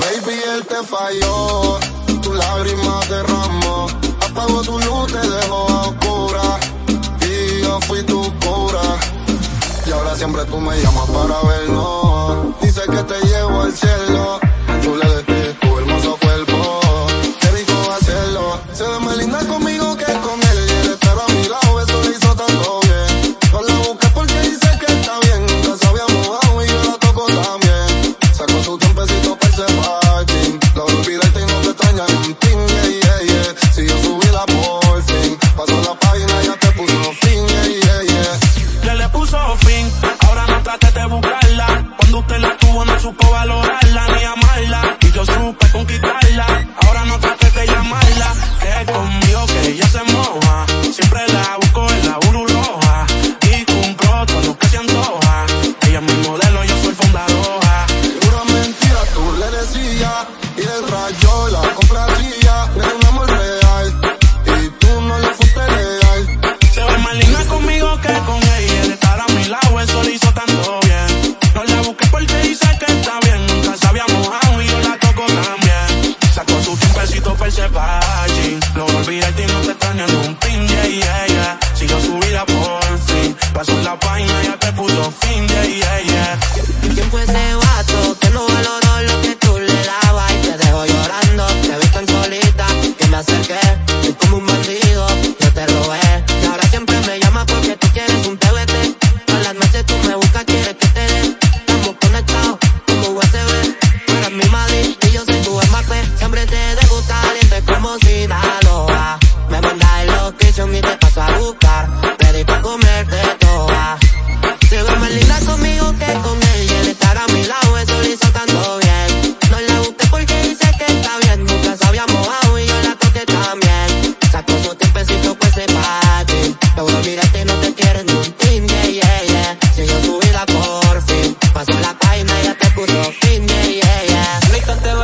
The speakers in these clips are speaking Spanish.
Baby, él te falló, tu lágrima derramó. Apagó tu luz, te dejó a oscura. Y yo fui tu cura. Y ahora siempre tú me llamas para vernos. Dice que te llevo al cielo.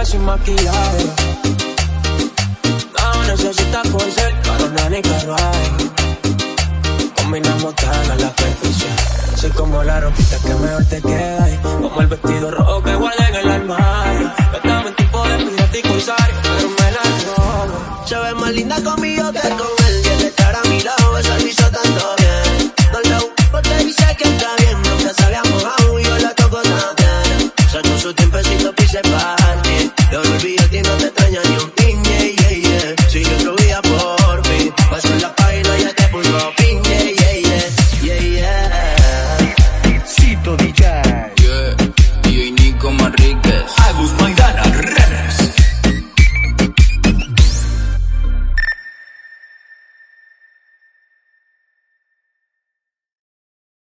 sin maquillaje. No necesitas corset, corona ni carruaje. Combinamos tan a la perfección. Soy como la ropita que mejor te queda. Y como el vestido rojo que guarda en el armario. Yo estaba en tipo de pirata y corsario, pero me la robo. Se ve más linda conmigo, te robo.